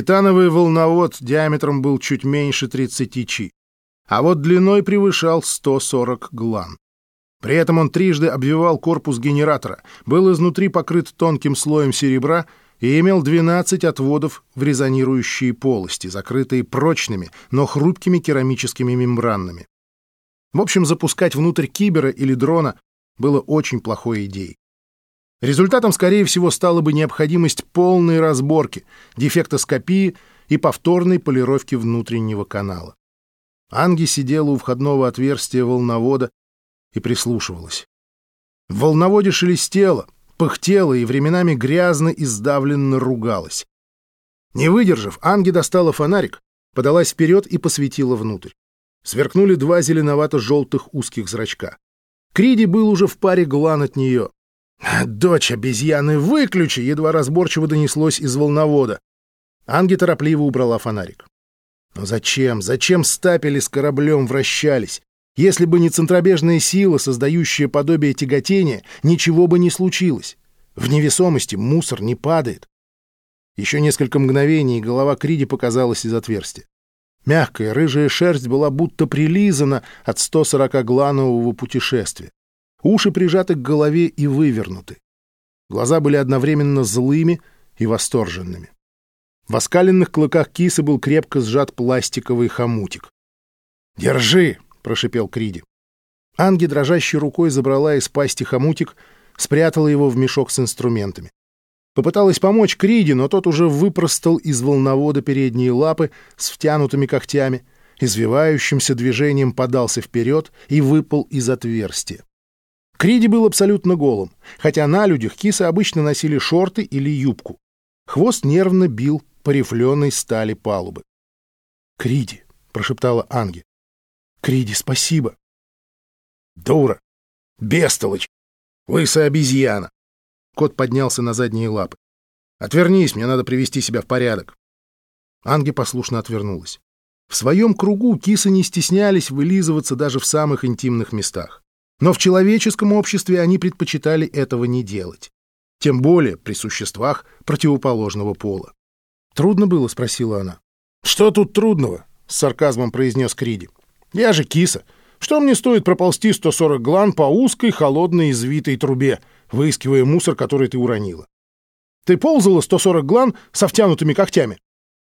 Титановый волновод диаметром был чуть меньше 30 чи, а вот длиной превышал 140 глан. При этом он трижды обвивал корпус генератора, был изнутри покрыт тонким слоем серебра и имел 12 отводов в резонирующие полости, закрытые прочными, но хрупкими керамическими мембранами. В общем, запускать внутрь кибера или дрона было очень плохой идеей. Результатом, скорее всего, стала бы необходимость полной разборки, дефектоскопии и повторной полировки внутреннего канала. Анги сидела у входного отверстия волновода и прислушивалась. В волноводе шелестело, пыхтело и временами грязно и сдавленно ругалась. Не выдержав, Анги достала фонарик, подалась вперед и посветила внутрь. Сверкнули два зеленовато-желтых узких зрачка. Криди был уже в паре глан от нее. «Дочь обезьяны, выключи!» — едва разборчиво донеслось из волновода. Анги торопливо убрала фонарик. Но зачем, зачем стапели с кораблем вращались? Если бы не центробежная сила, создающая подобие тяготения, ничего бы не случилось. В невесомости мусор не падает. Еще несколько мгновений, голова Криди показалась из отверстия. Мягкая рыжая шерсть была будто прилизана от 140-гланового путешествия. Уши прижаты к голове и вывернуты. Глаза были одновременно злыми и восторженными. В оскаленных клыках кисы был крепко сжат пластиковый хомутик. «Держи!» — прошипел Криди. Анги дрожащей рукой забрала из пасти хомутик, спрятала его в мешок с инструментами. Попыталась помочь Криди, но тот уже выпростал из волновода передние лапы с втянутыми когтями, извивающимся движением подался вперед и выпал из отверстия. Криди был абсолютно голым, хотя на людях кисы обычно носили шорты или юбку. Хвост нервно бил по рифленой стали палубы. «Криди!» — прошептала Анги. «Криди, спасибо!» «Дура! Бестолочь! Лысая обезьяна!» Кот поднялся на задние лапы. «Отвернись, мне надо привести себя в порядок». Анги послушно отвернулась. В своем кругу кисы не стеснялись вылизываться даже в самых интимных местах. Но в человеческом обществе они предпочитали этого не делать. Тем более при существах противоположного пола. «Трудно было?» — спросила она. «Что тут трудного?» — с сарказмом произнес Криди. «Я же киса. Что мне стоит проползти 140 глан по узкой, холодной, извитой трубе, выискивая мусор, который ты уронила? Ты ползала 140 глан со втянутыми когтями?»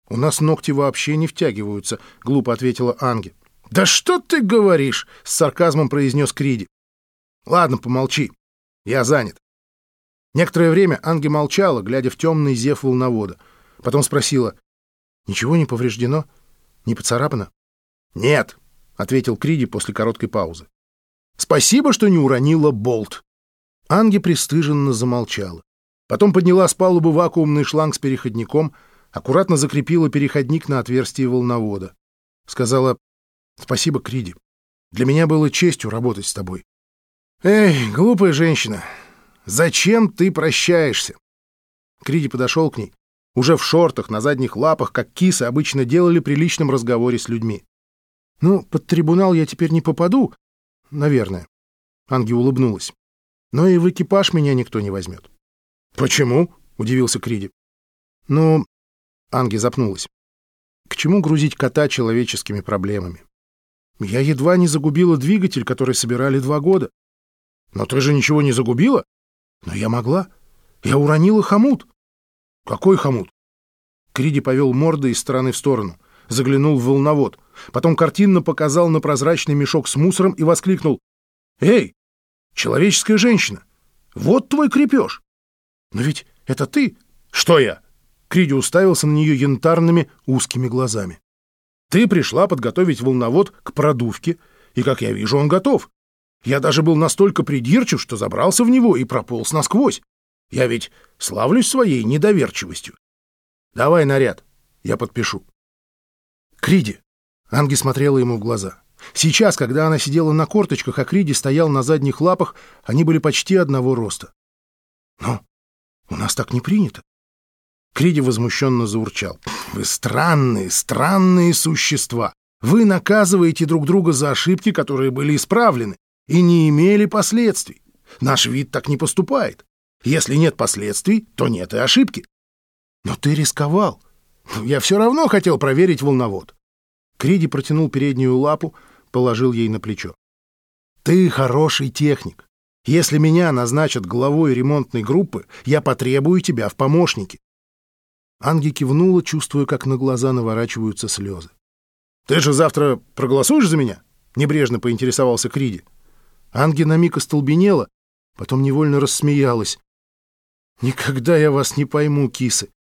«У нас ногти вообще не втягиваются», — глупо ответила Анги. «Да что ты говоришь?» — с сарказмом произнес Криди. «Ладно, помолчи. Я занят». Некоторое время Анги молчала, глядя в темный зев волновода — Потом спросила, «Ничего не повреждено? Не поцарапано?» «Нет», — ответил Криди после короткой паузы. «Спасибо, что не уронила болт». Анги пристыженно замолчала. Потом подняла с палубы вакуумный шланг с переходником, аккуратно закрепила переходник на отверстие волновода. Сказала, «Спасибо, Криди. Для меня было честью работать с тобой». «Эй, глупая женщина, зачем ты прощаешься?» Криди подошел к ней, уже в шортах, на задних лапах, как кисы обычно делали при личном разговоре с людьми. «Ну, под трибунал я теперь не попаду, наверное». Анги улыбнулась. «Но и в экипаж меня никто не возьмет». «Почему?» — удивился Криди. «Ну...» — Анги запнулась. «К чему грузить кота человеческими проблемами? Я едва не загубила двигатель, который собирали два года. Но ты же ничего не загубила? Но я могла. Я уронила хомут. «Какой хомут?» Криди повел мордой из стороны в сторону, заглянул в волновод, потом картинно показал на прозрачный мешок с мусором и воскликнул. «Эй, человеческая женщина, вот твой крепеж!» «Но ведь это ты!» «Что я?» Криди уставился на нее янтарными узкими глазами. «Ты пришла подготовить волновод к продувке, и, как я вижу, он готов. Я даже был настолько придирчив, что забрался в него и прополз насквозь. Я ведь славлюсь своей недоверчивостью. Давай наряд, я подпишу. Криди. Анги смотрела ему в глаза. Сейчас, когда она сидела на корточках, а Криди стоял на задних лапах, они были почти одного роста. Но у нас так не принято. Криди возмущенно заурчал. «Вы странные, странные существа. Вы наказываете друг друга за ошибки, которые были исправлены и не имели последствий. Наш вид так не поступает. Если нет последствий, то нет и ошибки. Но ты рисковал. Я все равно хотел проверить волновод. Криди протянул переднюю лапу, положил ей на плечо. Ты хороший техник. Если меня назначат главой ремонтной группы, я потребую тебя в помощнике. Анги кивнула, чувствуя, как на глаза наворачиваются слезы. «Ты же завтра проголосуешь за меня?» — небрежно поинтересовался Криди. Анги на миг остолбенела, потом невольно рассмеялась. «Никогда я вас не пойму, кисы».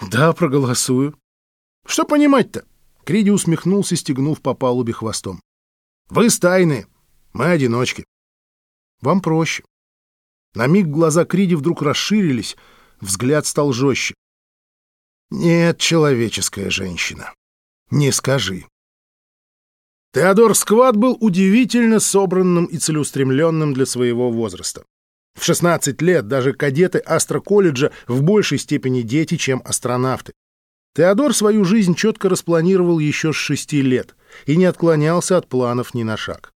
«Да, проголосую». «Что понимать-то?» Криди усмехнулся, стегнув по палубе хвостом. «Вы стайные, мы одиночки. Вам проще». На миг глаза Криди вдруг расширились, взгляд стал жестче. «Нет, человеческая женщина, не скажи». Теодор Сквад был удивительно собранным и целеустремленным для своего возраста. В 16 лет даже кадеты Астро-колледжа в большей степени дети, чем астронавты. Теодор свою жизнь четко распланировал еще с шести лет и не отклонялся от планов ни на шаг.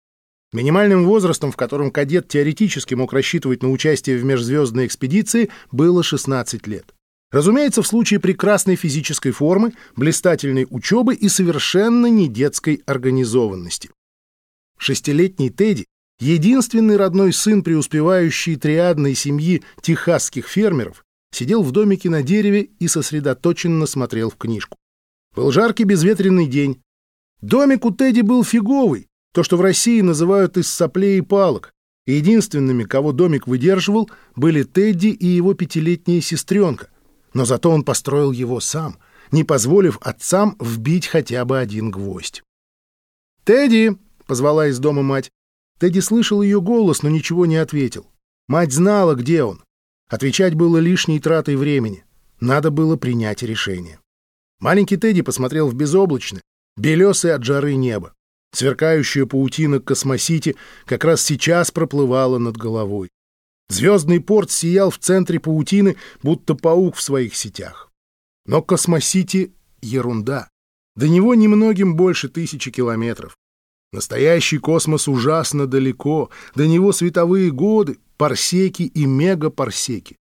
Минимальным возрастом, в котором кадет теоретически мог рассчитывать на участие в межзвездной экспедиции, было 16 лет. Разумеется, в случае прекрасной физической формы, блистательной учебы и совершенно не детской организованности. Шестилетний Тедди, единственный родной сын преуспевающей триадной семьи техасских фермеров, сидел в домике на дереве и сосредоточенно смотрел в книжку. Был жаркий безветренный день. Домик у Тедди был фиговый, то, что в России называют из соплей и палок. Единственными, кого домик выдерживал, были Тедди и его пятилетняя сестренка. Но зато он построил его сам, не позволив отцам вбить хотя бы один гвоздь. «Тедди!» — позвала из дома мать. Тедди слышал ее голос, но ничего не ответил. Мать знала, где он. Отвечать было лишней тратой времени. Надо было принять решение. Маленький Тедди посмотрел в безоблачное, белесое от жары небо. Сверкающая паутина космосити как раз сейчас проплывала над головой. Звездный порт сиял в центре паутины, будто паук в своих сетях. Но космосити — ерунда. До него немногим больше тысячи километров. Настоящий космос ужасно далеко, до него световые годы, парсеки и мегапарсеки.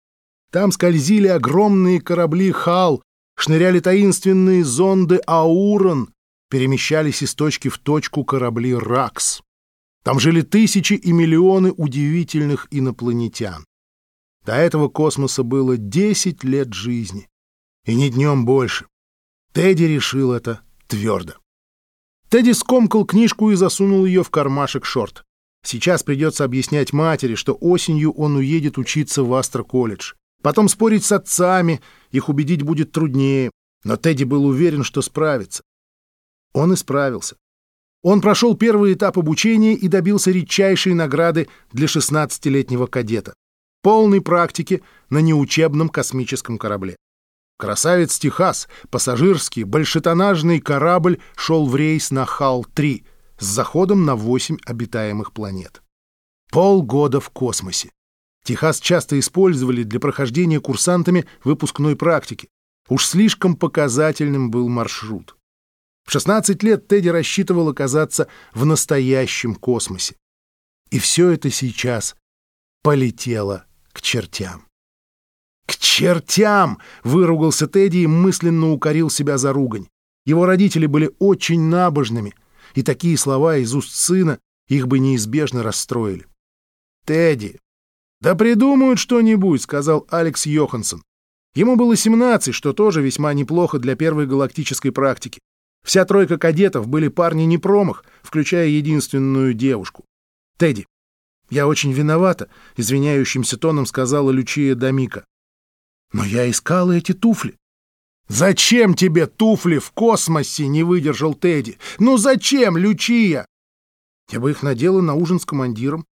Там скользили огромные корабли «Хал», шныряли таинственные зонды «Аурон», перемещались из точки в точку корабли «Ракс». Там жили тысячи и миллионы удивительных инопланетян. До этого космоса было 10 лет жизни. И не днем больше. Тедди решил это твердо. Тедди скомкал книжку и засунул ее в кармашек шорт. Сейчас придется объяснять матери, что осенью он уедет учиться в Астро-колледж. Потом спорить с отцами, их убедить будет труднее. Но Тедди был уверен, что справится. Он и справился. Он прошел первый этап обучения и добился редчайшей награды для 16-летнего кадета. Полной практики на неучебном космическом корабле. Красавец Техас, пассажирский, большетонажный корабль шел в рейс на Хал-3 с заходом на 8 обитаемых планет. Полгода в космосе. Техас часто использовали для прохождения курсантами выпускной практики. Уж слишком показательным был маршрут. В 16 лет Тедди рассчитывал оказаться в настоящем космосе. И все это сейчас полетело к чертям. «К чертям!» — выругался Тедди и мысленно укорил себя за ругань. Его родители были очень набожными, и такие слова из уст сына их бы неизбежно расстроили. «Тедди, да придумают что-нибудь», — сказал Алекс Йоханссон. Ему было 17, что тоже весьма неплохо для первой галактической практики. Вся тройка кадетов были парни не промах, включая единственную девушку. «Тедди, я очень виновата», — извиняющимся тоном сказала Лючия Дамика. «Но я искала эти туфли». «Зачем тебе туфли в космосе?» — не выдержал Тедди. «Ну зачем, Лючия?» «Я бы их надела на ужин с командиром.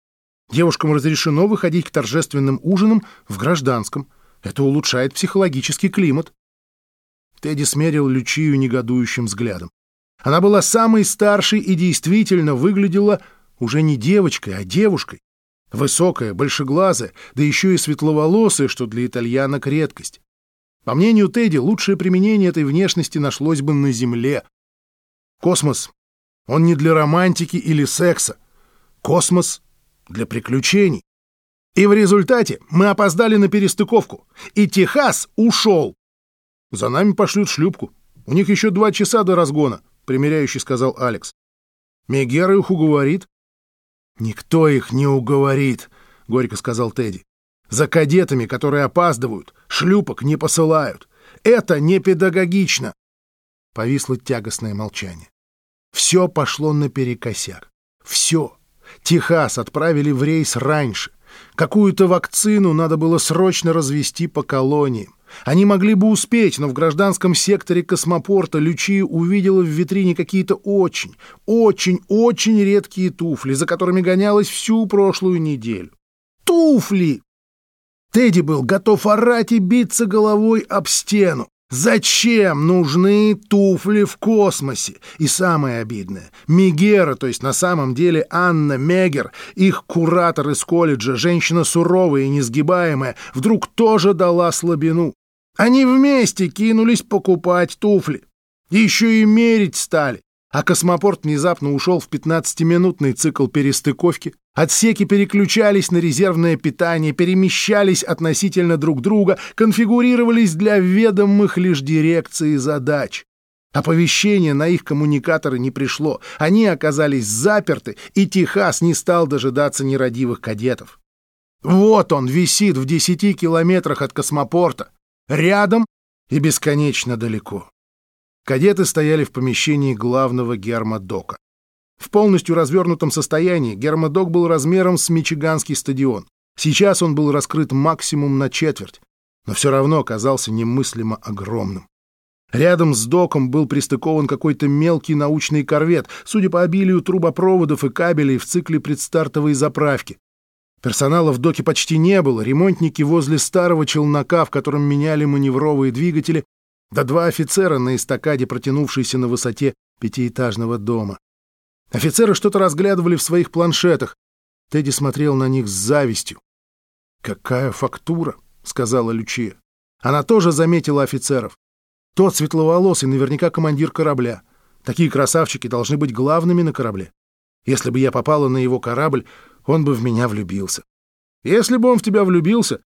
Девушкам разрешено выходить к торжественным ужинам в гражданском. Это улучшает психологический климат». Тедди смерил Лючию негодующим взглядом. Она была самой старшей и действительно выглядела уже не девочкой, а девушкой. Высокая, большеглазая, да еще и светловолосая, что для итальянок редкость. По мнению Тедди, лучшее применение этой внешности нашлось бы на Земле. Космос, он не для романтики или секса. Космос для приключений. И в результате мы опоздали на перестыковку, и Техас ушел. За нами пошлют шлюпку. У них еще два часа до разгона, примеряющий сказал Алекс. Мегера их уговорит. Никто их не уговорит, горько сказал Тедди. За кадетами, которые опаздывают, шлюпок не посылают. Это не педагогично. Повисло тягостное молчание. Все пошло наперекосяк. Все. Техас отправили в рейс раньше. Какую-то вакцину надо было срочно развести по колониям. Они могли бы успеть, но в гражданском секторе космопорта Лючия увидела в витрине какие-то очень, очень, очень редкие туфли, за которыми гонялась всю прошлую неделю. Туфли! Тедди был готов орать и биться головой об стену. Зачем нужны туфли в космосе? И самое обидное, Мегера, то есть на самом деле Анна Мегер, их куратор из колледжа, женщина суровая и несгибаемая, вдруг тоже дала слабину. Они вместе кинулись покупать туфли. Еще и мерить стали. А космопорт внезапно ушел в 15-минутный цикл перестыковки. Отсеки переключались на резервное питание, перемещались относительно друг друга, конфигурировались для ведомых лишь дирекции задач. Оповещение на их коммуникаторы не пришло. Они оказались заперты, и Техас не стал дожидаться нерадивых кадетов. Вот он висит в десяти километрах от космопорта, рядом и бесконечно далеко. Кадеты стояли в помещении главного гермодока. В полностью развернутом состоянии гермодок был размером с Мичиганский стадион. Сейчас он был раскрыт максимум на четверть, но все равно оказался немыслимо огромным. Рядом с доком был пристыкован какой-то мелкий научный корвет, судя по обилию трубопроводов и кабелей в цикле предстартовой заправки. Персонала в доке почти не было, ремонтники возле старого челнока, в котором меняли маневровые двигатели, да два офицера на эстакаде, протянувшейся на высоте пятиэтажного дома. Офицеры что-то разглядывали в своих планшетах. Тедди смотрел на них с завистью. «Какая фактура!» — сказала Лючия. Она тоже заметила офицеров. Тот светловолосый, наверняка командир корабля. Такие красавчики должны быть главными на корабле. Если бы я попала на его корабль, он бы в меня влюбился. Если бы он в тебя влюбился,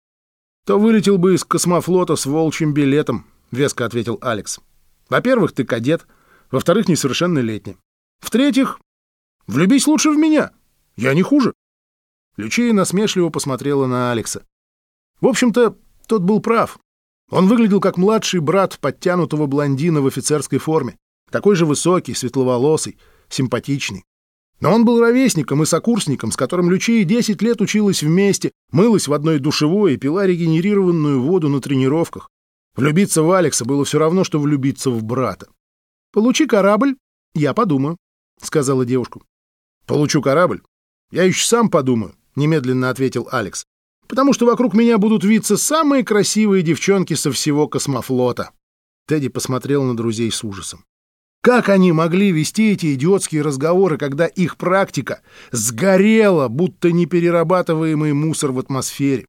то вылетел бы из космофлота с волчьим билетом, — веско ответил Алекс. «Во-первых, ты кадет. Во-вторых, несовершеннолетний. В-третьих, влюбись лучше в меня. Я не хуже». Лючия насмешливо посмотрела на Алекса. В общем-то, тот был прав. Он выглядел как младший брат подтянутого блондина в офицерской форме. Такой же высокий, светловолосый, симпатичный. Но он был ровесником и сокурсником, с которым Лючия 10 лет училась вместе, мылась в одной душевой и пила регенерированную воду на тренировках. Влюбиться в Алекса было все равно, что влюбиться в брата. «Получи корабль, я подумаю», — сказала девушка. «Получу корабль? Я еще сам подумаю», — немедленно ответил Алекс. «Потому что вокруг меня будут виться самые красивые девчонки со всего космофлота». Тедди посмотрел на друзей с ужасом. Как они могли вести эти идиотские разговоры, когда их практика сгорела, будто неперерабатываемый мусор в атмосфере?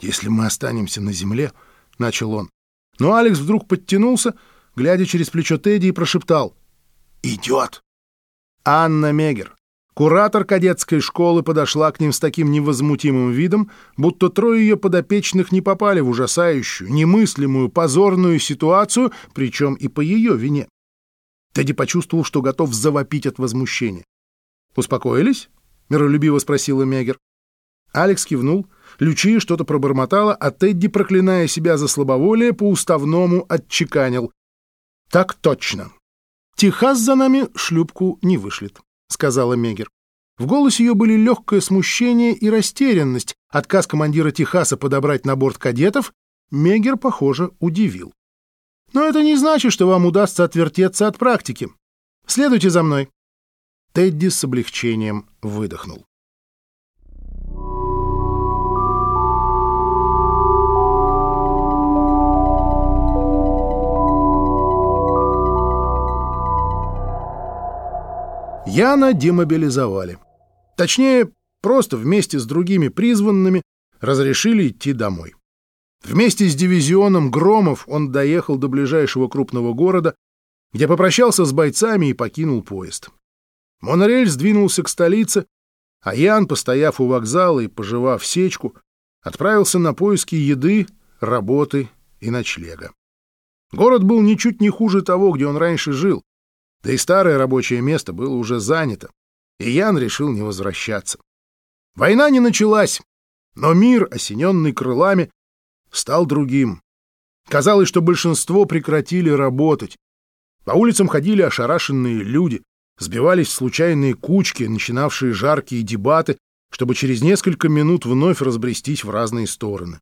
«Если мы останемся на Земле», — начал он, но Алекс вдруг подтянулся, глядя через плечо Тедди, и прошептал «Идет!». Анна Мегер, куратор кадетской школы, подошла к ним с таким невозмутимым видом, будто трое ее подопечных не попали в ужасающую, немыслимую, позорную ситуацию, причем и по ее вине. Тедди почувствовал, что готов завопить от возмущения. «Успокоились?» — миролюбиво спросила Мегер. Алекс кивнул — Лючия что-то пробормотала, а Тедди, проклиная себя за слабоволие, по-уставному отчеканил. «Так точно. Техас за нами шлюпку не вышлет», — сказала Мегер. В голосе ее были легкое смущение и растерянность. Отказ командира Техаса подобрать на борт кадетов Мегер, похоже, удивил. «Но это не значит, что вам удастся отвертеться от практики. Следуйте за мной». Тедди с облегчением выдохнул. Яна демобилизовали. Точнее, просто вместе с другими призванными разрешили идти домой. Вместе с дивизионом Громов он доехал до ближайшего крупного города, где попрощался с бойцами и покинул поезд. Монорель сдвинулся к столице, А Ян, постояв у вокзала и пожевав сечку, отправился на поиски еды, работы и ночлега. Город был ничуть не хуже того, где он раньше жил, да и старое рабочее место было уже занято, и Ян решил не возвращаться. Война не началась, но мир, осененный крылами, стал другим. Казалось, что большинство прекратили работать. По улицам ходили ошарашенные люди, сбивались в случайные кучки, начинавшие жаркие дебаты, чтобы через несколько минут вновь разбрестись в разные стороны.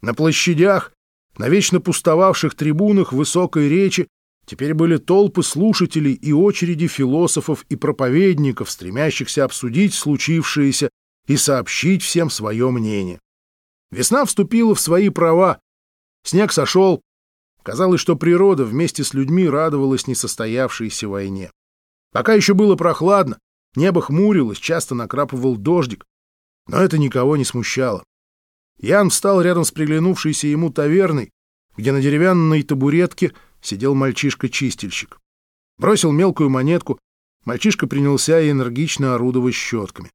На площадях, на вечно пустовавших трибунах высокой речи теперь были толпы слушателей и очереди философов и проповедников, стремящихся обсудить случившееся и сообщить всем свое мнение. Весна вступила в свои права, снег сошел, казалось, что природа вместе с людьми радовалась несостоявшейся войне. Пока еще было прохладно, небо хмурилось, часто накрапывал дождик, но это никого не смущало. Ян встал рядом с приглянувшейся ему таверной, где на деревянной табуретке сидел мальчишка-чистильщик. Бросил мелкую монетку, мальчишка принялся энергично орудовать щетками.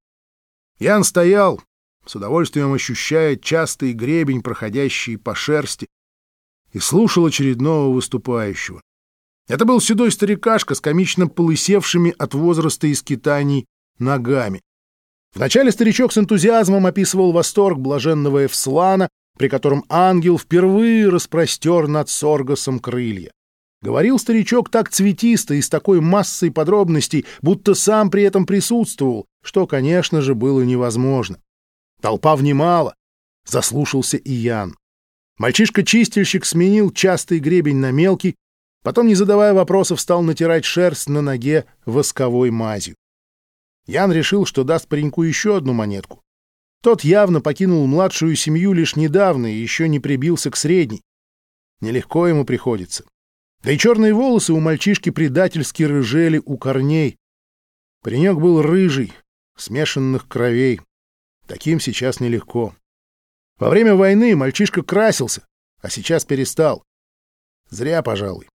Ян стоял, с удовольствием ощущая частый гребень, проходящий по шерсти, и слушал очередного выступающего. Это был седой старикашка с комично полысевшими от возраста и скитаний ногами. Вначале старичок с энтузиазмом описывал восторг блаженного Эвслана, при котором ангел впервые распростер над Соргасом крылья. Говорил старичок так цветисто и с такой массой подробностей, будто сам при этом присутствовал, что, конечно же, было невозможно. Толпа внимала. Заслушался и Ян. Мальчишка-чистильщик сменил частый гребень на мелкий, потом, не задавая вопросов, стал натирать шерсть на ноге восковой мазью. Ян решил, что даст пареньку еще одну монетку. Тот явно покинул младшую семью лишь недавно и еще не прибился к средней. Нелегко ему приходится. Да и черные волосы у мальчишки предательски рыжели у корней. Паренек был рыжий, смешанных кровей. Таким сейчас нелегко. Во время войны мальчишка красился, а сейчас перестал. Зря, пожалуй.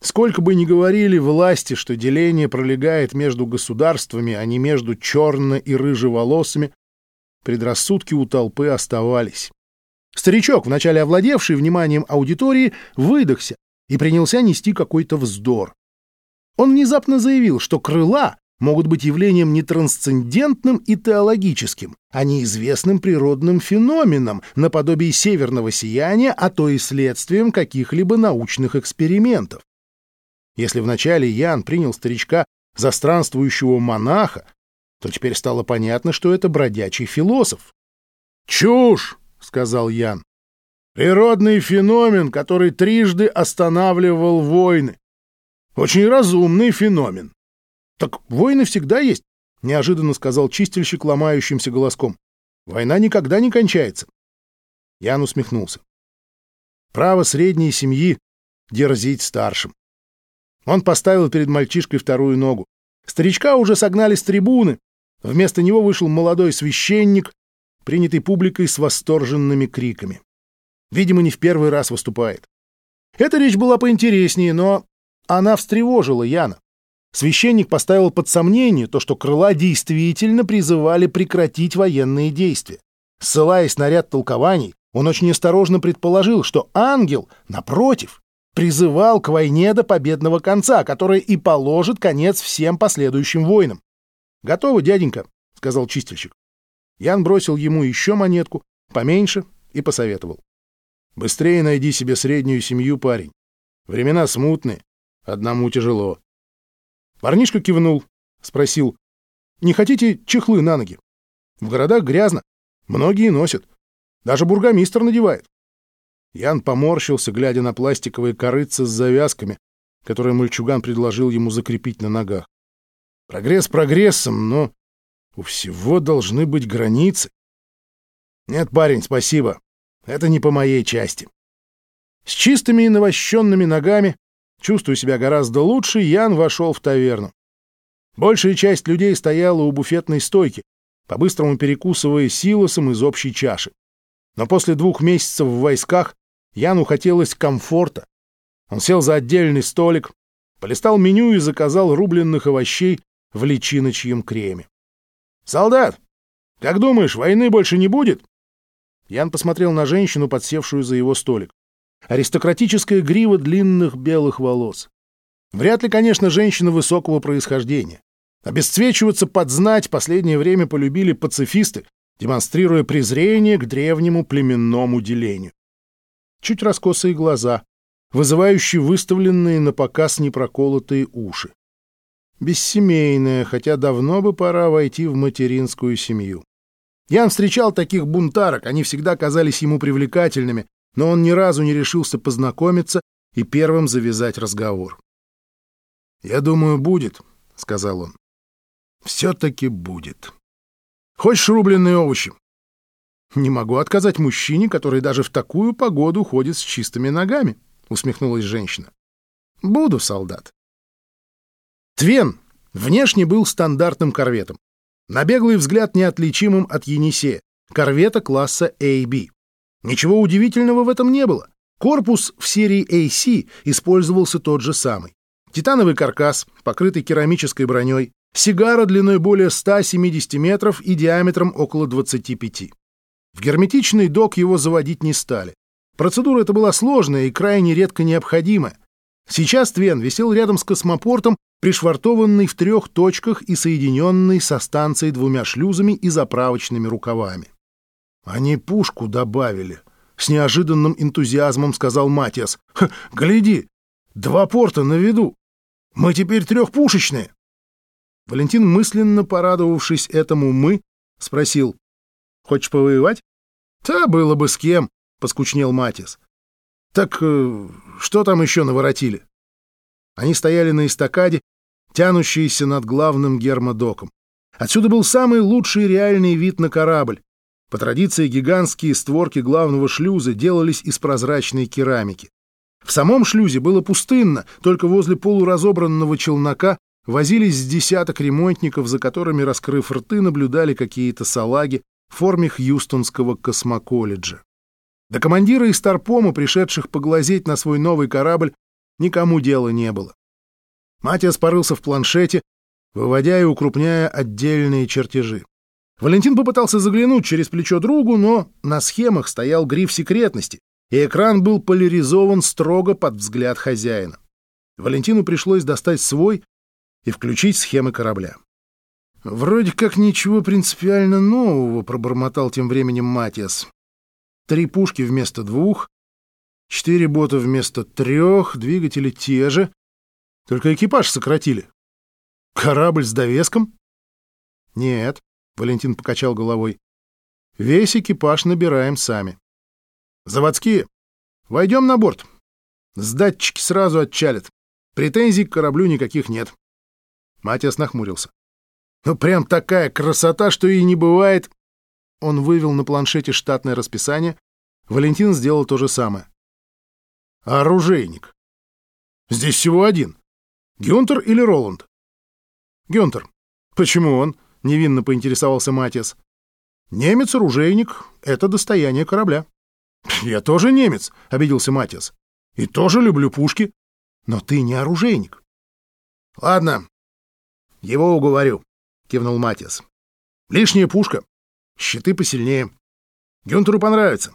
Сколько бы ни говорили власти, что деление пролегает между государствами, а не между черно- и рыжеволосыми, предрассудки у толпы оставались. Старичок, вначале овладевший вниманием аудитории, выдохся и принялся нести какой-то вздор. Он внезапно заявил, что крыла могут быть явлением не трансцендентным и теологическим, а неизвестным природным феноменом, наподобие северного сияния, а то и следствием каких-либо научных экспериментов. Если вначале Ян принял старичка за странствующего монаха, то теперь стало понятно, что это бродячий философ. «Чушь!» — сказал Ян. Природный феномен, который трижды останавливал войны. Очень разумный феномен. Так войны всегда есть, неожиданно сказал чистильщик ломающимся голоском. Война никогда не кончается. Ян усмехнулся. Право средней семьи дерзить старшим. Он поставил перед мальчишкой вторую ногу. Старичка уже согнали с трибуны. Вместо него вышел молодой священник, принятый публикой с восторженными криками. Видимо, не в первый раз выступает. Эта речь была поинтереснее, но она встревожила Яна. Священник поставил под сомнение то, что крыла действительно призывали прекратить военные действия. Ссылаясь на ряд толкований, он очень осторожно предположил, что ангел, напротив, призывал к войне до победного конца, которая и положит конец всем последующим войнам. «Готово, дяденька», — сказал чистильщик. Ян бросил ему еще монетку, поменьше, и посоветовал. Быстрее найди себе среднюю семью, парень. Времена смутные, одному тяжело. Парнишка кивнул, спросил, не хотите чехлы на ноги? В городах грязно, многие носят. Даже бургомистр надевает. Ян поморщился, глядя на пластиковые корыца с завязками, которые мальчуган предложил ему закрепить на ногах. Прогресс прогрессом, но у всего должны быть границы. Нет, парень, спасибо. Это не по моей части. С чистыми и навощенными ногами, чувствуя себя гораздо лучше, Ян вошел в таверну. Большая часть людей стояла у буфетной стойки, по-быстрому перекусывая силосом из общей чаши. Но после двух месяцев в войсках Яну хотелось комфорта. Он сел за отдельный столик, полистал меню и заказал рубленных овощей в личиночьем креме. «Солдат, Как думаешь, войны больше не будет?» Ян посмотрел на женщину, подсевшую за его столик. Аристократическая грива длинных белых волос. Вряд ли, конечно, женщина высокого происхождения. Обесцвечиваться под знать последнее время полюбили пацифисты, демонстрируя презрение к древнему племенному делению. Чуть раскосые глаза, вызывающие выставленные на показ непроколотые уши. Бессемейная, хотя давно бы пора войти в материнскую семью. Ян встречал таких бунтарок, они всегда казались ему привлекательными, но он ни разу не решился познакомиться и первым завязать разговор. «Я думаю, будет», — сказал он. «Все-таки будет. Хочешь рубленые овощи?» «Не могу отказать мужчине, который даже в такую погоду ходит с чистыми ногами», — усмехнулась женщина. «Буду, солдат». Твен внешне был стандартным корветом. На беглый взгляд неотличимым от Енисея, корвета класса AB. Ничего удивительного в этом не было. Корпус в серии AC использовался тот же самый. Титановый каркас, покрытый керамической броней, сигара длиной более 170 метров и диаметром около 25. В герметичный док его заводить не стали. Процедура эта была сложная и крайне редко необходимая. Сейчас Твен висел рядом с космопортом, пришвартованный в трех точках и соединенный со станцией двумя шлюзами и заправочными рукавами. «Они пушку добавили», — с неожиданным энтузиазмом сказал Матиас. «Гляди, два порта на виду. Мы теперь трехпушечные». Валентин, мысленно порадовавшись этому «мы», спросил. «Хочешь повоевать?» «Да было бы с кем», — поскучнел Матиас. «Так э, что там еще наворотили?» Они стояли на эстакаде, тянущейся над главным гермодоком. Отсюда был самый лучший реальный вид на корабль. По традиции гигантские створки главного шлюза делались из прозрачной керамики. В самом шлюзе было пустынно, только возле полуразобранного челнока возились с десяток ремонтников, за которыми, раскрыв рты, наблюдали какие-то салаги в форме Хьюстонского космоколледжа. До командира из Тарпома, пришедших поглазеть на свой новый корабль, никому дела не было. Матиас порылся в планшете, выводя и укрупняя отдельные чертежи. Валентин попытался заглянуть через плечо другу, но на схемах стоял гриф секретности, и экран был поляризован строго под взгляд хозяина. Валентину пришлось достать свой и включить схемы корабля. «Вроде как ничего принципиально нового», — пробормотал тем временем Матиас. «Три пушки вместо двух, четыре бота вместо трех, двигатели те же, только экипаж сократили. Корабль с довеском?» «Нет, Валентин покачал головой. Весь экипаж набираем сами. Заводские, войдем на борт. С датчики сразу отчалят. Претензий к кораблю никаких нет. Матиас нахмурился. Ну, прям такая красота, что и не бывает. Он вывел на планшете штатное расписание. Валентин сделал то же самое. Оружейник? Здесь всего один. Гюнтер или Роланд? Гюнтер. Почему он? — невинно поинтересовался Матиас. «Немец-оружейник — это достояние корабля». «Я тоже немец», — обиделся Матиас. «И тоже люблю пушки. Но ты не оружейник». «Ладно, его уговорю», — кивнул Матиас. «Лишняя пушка. Щиты посильнее. Гюнтеру понравится.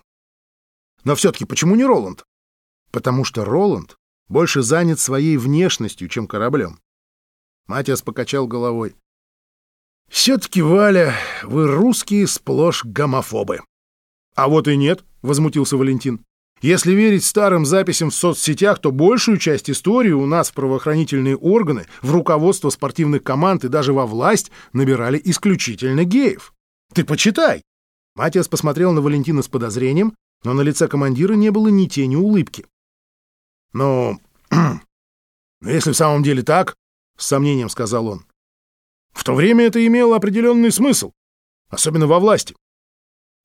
Но все-таки почему не Роланд? Потому что Роланд больше занят своей внешностью, чем кораблем. Матиас покачал головой. «Все-таки, Валя, вы русские сплошь гомофобы». «А вот и нет», — возмутился Валентин. «Если верить старым записям в соцсетях, то большую часть истории у нас в правоохранительные органы, в руководство спортивных команд и даже во власть набирали исключительно геев. Ты почитай!» Матиас посмотрел на Валентина с подозрением, но на лице командира не было ни тени улыбки. «Ну, если в самом деле так, — с сомнением сказал он, в то время это имело определенный смысл, особенно во власти.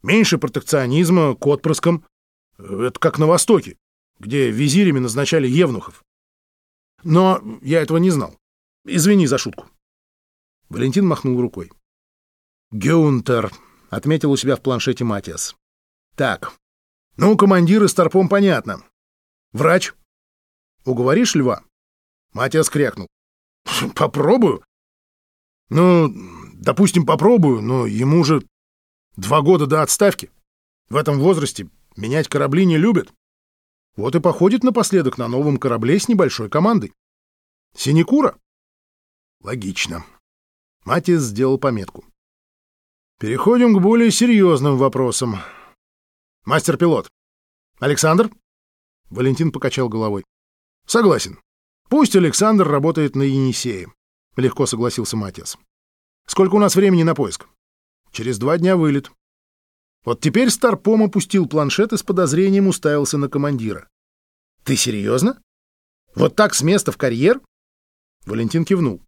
Меньше протекционизма к отпрыскам. Это как на Востоке, где визирями назначали евнухов. Но я этого не знал. Извини за шутку. Валентин махнул рукой. «Гюнтер», — отметил у себя в планшете Матиас. «Так, ну, командир с торпом понятно. Врач. Уговоришь льва?» Матиас крякнул. «Попробую. Ну, допустим, попробую, но ему же Два года до отставки. В этом возрасте менять корабли не любят. Вот и походит напоследок на новом корабле с небольшой командой. Синекура? Логично. Матис сделал пометку. Переходим к более серьезным вопросам. Мастер-пилот. Александр? Валентин покачал головой. Согласен. Пусть Александр работает на Енисее. Легко согласился Матиас. Сколько у нас времени на поиск? Через два дня вылет. Вот теперь Старпом опустил планшет и с подозрением уставился на командира. «Ты серьезно? Вот так с места в карьер?» Валентин кивнул.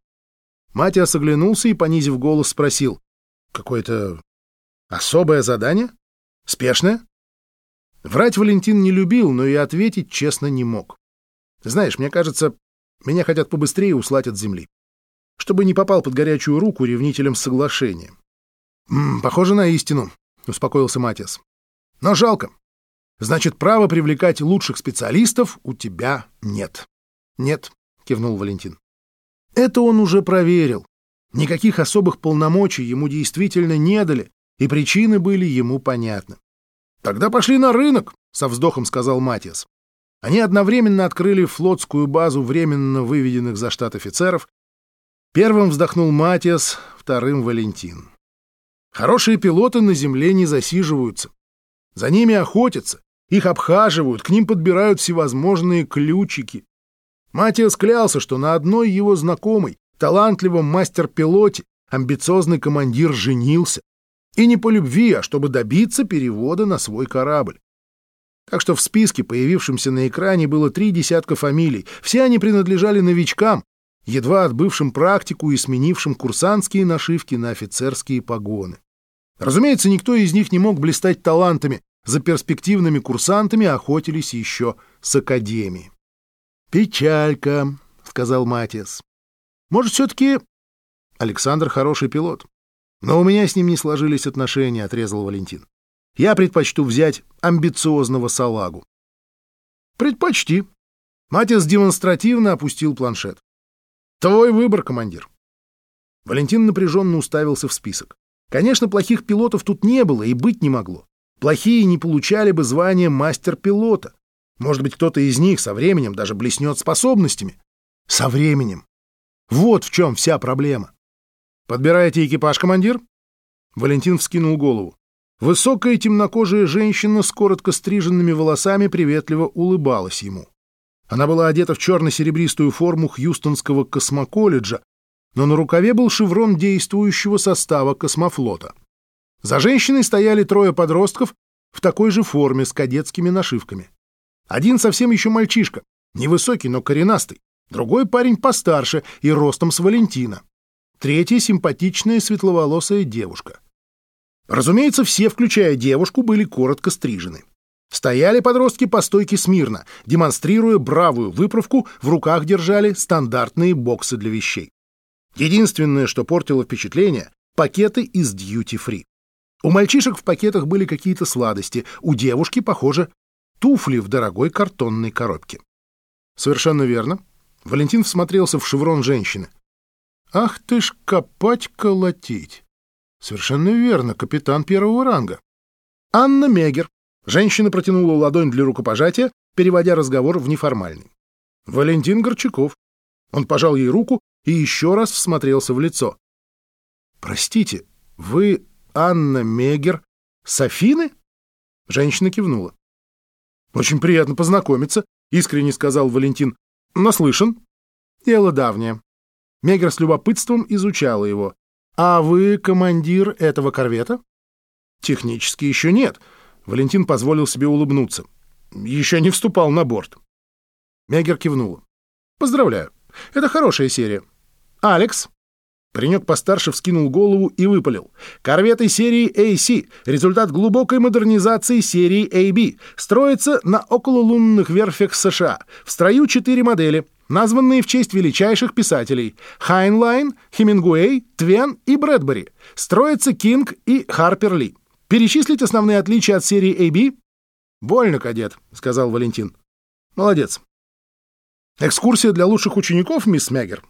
Матиас оглянулся и, понизив голос, спросил. «Какое-то особое задание? Спешное?» Врать Валентин не любил, но и ответить честно не мог. «Знаешь, мне кажется, меня хотят побыстрее услать от земли, чтобы не попал под горячую руку ревнителям соглашения». «М -м, «Похоже на истину», — успокоился Матиас. «Но жалко. Значит, права привлекать лучших специалистов у тебя нет». «Нет», — кивнул Валентин. «Это он уже проверил. Никаких особых полномочий ему действительно не дали, и причины были ему понятны». «Тогда пошли на рынок», — со вздохом сказал Матиас. Они одновременно открыли флотскую базу временно выведенных за штат офицеров. Первым вздохнул Матиас, вторым — Валентин. Хорошие пилоты на земле не засиживаются. За ними охотятся, их обхаживают, к ним подбирают всевозможные ключики. Матиас клялся, что на одной его знакомой, талантливом мастер-пилоте, амбициозный командир женился. И не по любви, а чтобы добиться перевода на свой корабль. Так что в списке, появившемся на экране, было три десятка фамилий. Все они принадлежали новичкам, едва отбывшим практику и сменившим курсантские нашивки на офицерские погоны. Разумеется, никто из них не мог блистать талантами, за перспективными курсантами охотились еще с академии. «Печалька», — сказал Матиас. «Может, все-таки Александр хороший пилот. Но у меня с ним не сложились отношения», — отрезал Валентин. «Я предпочту взять амбициозного салагу». «Предпочти». Матиас демонстративно опустил планшет. Твой выбор, командир. Валентин напряженно уставился в список. Конечно, плохих пилотов тут не было и быть не могло. Плохие не получали бы звание мастер-пилота. Может быть, кто-то из них со временем даже блеснет способностями. Со временем. Вот в чем вся проблема. Подбираете экипаж, командир? Валентин вскинул голову. Высокая темнокожая женщина с коротко стриженными волосами приветливо улыбалась ему. Она была одета в черно-серебристую форму Хьюстонского космоколледжа, но на рукаве был шеврон действующего состава космофлота. За женщиной стояли трое подростков в такой же форме с кадетскими нашивками. Один совсем еще мальчишка, невысокий, но коренастый. Другой парень постарше и ростом с Валентина. Третья — симпатичная светловолосая девушка. Разумеется, все, включая девушку, были коротко стрижены. Стояли подростки по стойке смирно, демонстрируя бравую выправку, в руках держали стандартные боксы для вещей. Единственное, что портило впечатление — пакеты из дьюти-фри. У мальчишек в пакетах были какие-то сладости, у девушки, похоже, туфли в дорогой картонной коробке. Совершенно верно. Валентин всмотрелся в шеврон женщины. Ах ты ж копать-колотить. Совершенно верно, капитан первого ранга. Анна Мегер, Женщина протянула ладонь для рукопожатия, переводя разговор в неформальный. «Валентин Горчаков». Он пожал ей руку и еще раз всмотрелся в лицо. «Простите, вы Анна Мегер Софины?» Женщина кивнула. «Очень приятно познакомиться», — искренне сказал Валентин. «Наслышан?» «Дело давнее». Мегер с любопытством изучала его. «А вы командир этого корвета?» «Технически еще нет», Валентин позволил себе улыбнуться. Еще не вступал на борт. Мегер кивнула. «Поздравляю. Это хорошая серия. Алекс?» Паренек постарше вскинул голову и выпалил. «Корветы серии AC. Результат глубокой модернизации серии AB. Строится на окололунных верфях США. В строю четыре модели, названные в честь величайших писателей. Хайнлайн, Хемингуэй, Твен и Брэдбери. Строится Кинг и Харпер Ли. Перечислить основные отличия от серии AB? Вольно, кадет, сказал Валентин. Молодец. Экскурсия для лучших учеников, мисс Мегер?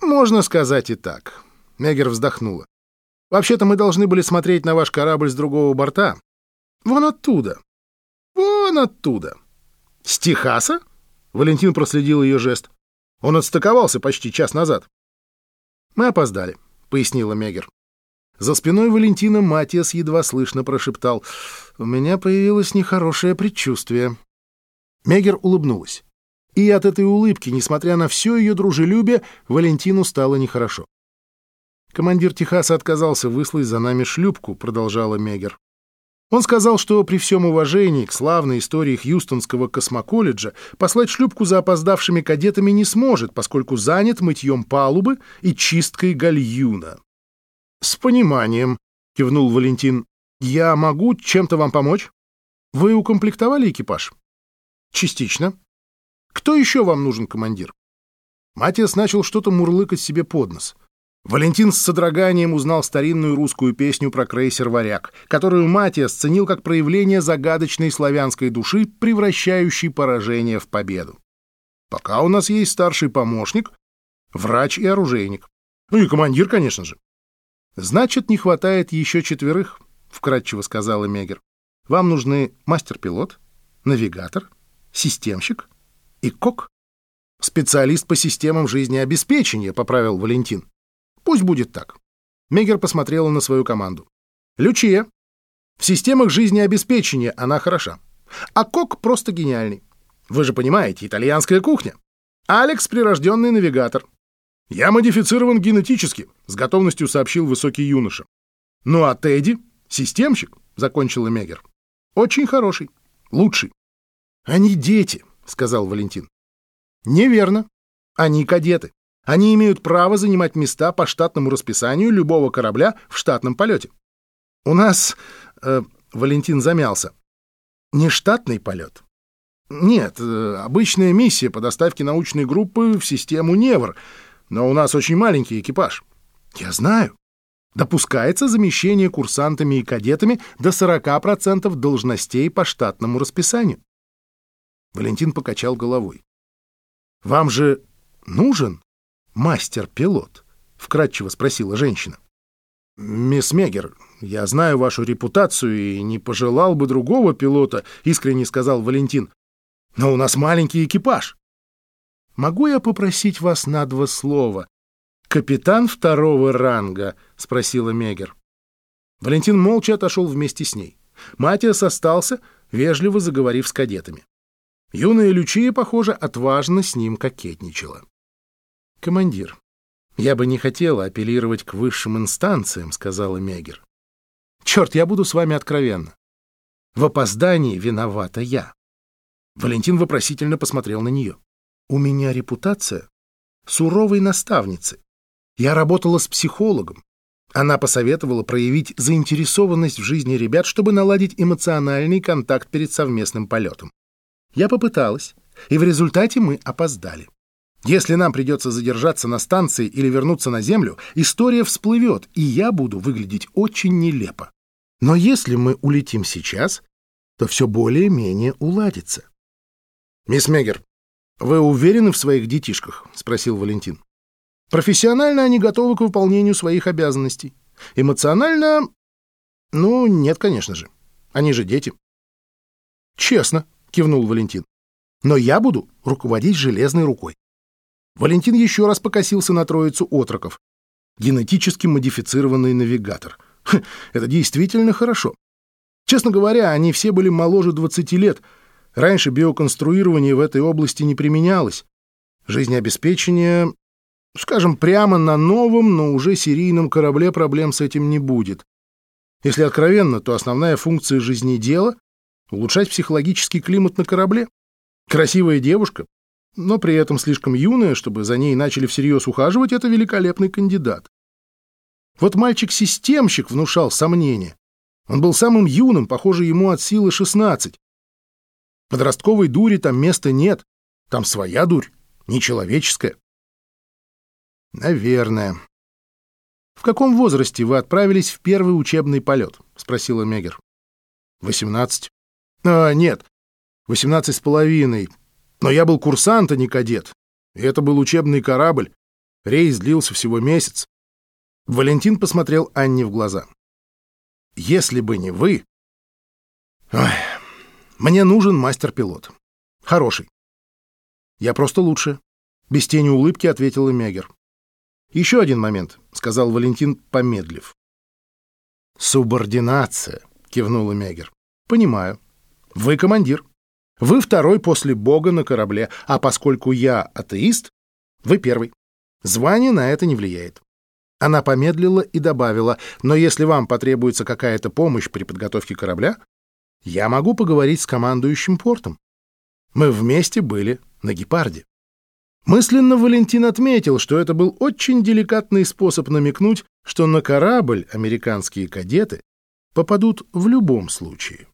Можно сказать и так. Мегер вздохнула. Вообще-то мы должны были смотреть на ваш корабль с другого борта. Вон оттуда. Вон оттуда. С Техаса? Валентин проследил ее жест. Он отстыковался почти час назад. Мы опоздали, пояснила Мегер. За спиной Валентина Матиас едва слышно прошептал. «У меня появилось нехорошее предчувствие». Мегер улыбнулась. И от этой улыбки, несмотря на все ее дружелюбие, Валентину стало нехорошо. «Командир Техаса отказался выслать за нами шлюпку», — продолжала Мегер. Он сказал, что при всем уважении к славной истории Хьюстонского космоколледжа послать шлюпку за опоздавшими кадетами не сможет, поскольку занят мытьем палубы и чисткой гальюна. «С пониманием», — кивнул Валентин. «Я могу чем-то вам помочь? Вы укомплектовали экипаж?» «Частично. Кто еще вам нужен, командир?» Матиас начал что-то мурлыкать себе под нос — Валентин с содроганием узнал старинную русскую песню про крейсер «Варяг», которую Матиас ценил как проявление загадочной славянской души, превращающей поражение в победу. Пока у нас есть старший помощник, врач и оружейник. Ну и командир, конечно же. Значит, не хватает еще четверых, — вкратчиво сказала Мегер. Вам нужны мастер-пилот, навигатор, системщик и кок. Специалист по системам жизнеобеспечения, — поправил Валентин. Пусть будет так. Мегер посмотрела на свою команду. Лючия. В системах жизнеобеспечения она хороша. А Кок просто гениальный. Вы же понимаете, итальянская кухня. Алекс — прирожденный навигатор. Я модифицирован генетически, с готовностью сообщил высокий юноша. Ну а Тедди — системщик, закончила Мегер. Очень хороший. Лучший. Они дети, сказал Валентин. Неверно. Они кадеты. Они имеют право занимать места по штатному расписанию любого корабля в штатном полете. У нас... Э, Валентин замялся. Не штатный полет. Нет, э, обычная миссия по доставке научной группы в систему Невр, но у нас очень маленький экипаж. Я знаю. Допускается замещение курсантами и кадетами до 40% должностей по штатному расписанию. Валентин покачал головой. Вам же нужен мастер-пилот? — вкратчиво спросила женщина. «Мисс Мегер, я знаю вашу репутацию и не пожелал бы другого пилота», — искренне сказал Валентин. «Но у нас маленький экипаж». «Могу я попросить вас на два слова?» «Капитан второго ранга?» — спросила Мегер. Валентин молча отошел вместе с ней. Матиас остался, вежливо заговорив с кадетами. Юная Лючия, похоже, отважно с ним кокетничала. «Командир, я бы не хотела апеллировать к высшим инстанциям», — сказала Мегер. «Черт, я буду с вами откровенна. В опоздании виновата я». Валентин вопросительно посмотрел на нее. «У меня репутация суровой наставницы. Я работала с психологом. Она посоветовала проявить заинтересованность в жизни ребят, чтобы наладить эмоциональный контакт перед совместным полетом. Я попыталась, и в результате мы опоздали. Если нам придется задержаться на станции или вернуться на Землю, история всплывет, и я буду выглядеть очень нелепо. Но если мы улетим сейчас, то все более-менее уладится. «Мисс Мегер, вы уверены в своих детишках?» — спросил Валентин. «Профессионально они готовы к выполнению своих обязанностей. Эмоционально... Ну, нет, конечно же. Они же дети». «Честно», — кивнул Валентин. «Но я буду руководить железной рукой. Валентин еще раз покосился на троицу отроков. Генетически модифицированный навигатор. Хм, это действительно хорошо. Честно говоря, они все были моложе 20 лет. Раньше биоконструирование в этой области не применялось. Жизнеобеспечение, скажем, прямо на новом, но уже серийном корабле проблем с этим не будет. Если откровенно, то основная функция жизни дела — улучшать психологический климат на корабле. Красивая девушка, но при этом слишком юная, чтобы за ней начали всерьез ухаживать, это великолепный кандидат. Вот мальчик-системщик внушал сомнения. Он был самым юным, похоже, ему от силы 16. Подростковой дури там места нет. Там своя дурь, нечеловеческая. Наверное. В каком возрасте вы отправились в первый учебный полет? Спросила Мегер. Восемнадцать. А, нет, восемнадцать с половиной. Но я был курсант, а не кадет. И это был учебный корабль. Рейс длился всего месяц. Валентин посмотрел Анне в глаза. «Если бы не вы...» Ой, «Мне нужен мастер-пилот. Хороший. Я просто лучше», — без тени улыбки ответила Мегер. «Еще один момент», — сказал Валентин, помедлив. «Субординация», — кивнула Мегер. «Понимаю. Вы командир. Вы второй после Бога на корабле, а поскольку я атеист, вы первый. Звание на это не влияет. Она помедлила и добавила, но если вам потребуется какая-то помощь при подготовке корабля, я могу поговорить с командующим портом. Мы вместе были на Гепарде. Мысленно Валентин отметил, что это был очень деликатный способ намекнуть, что на корабль американские кадеты попадут в любом случае.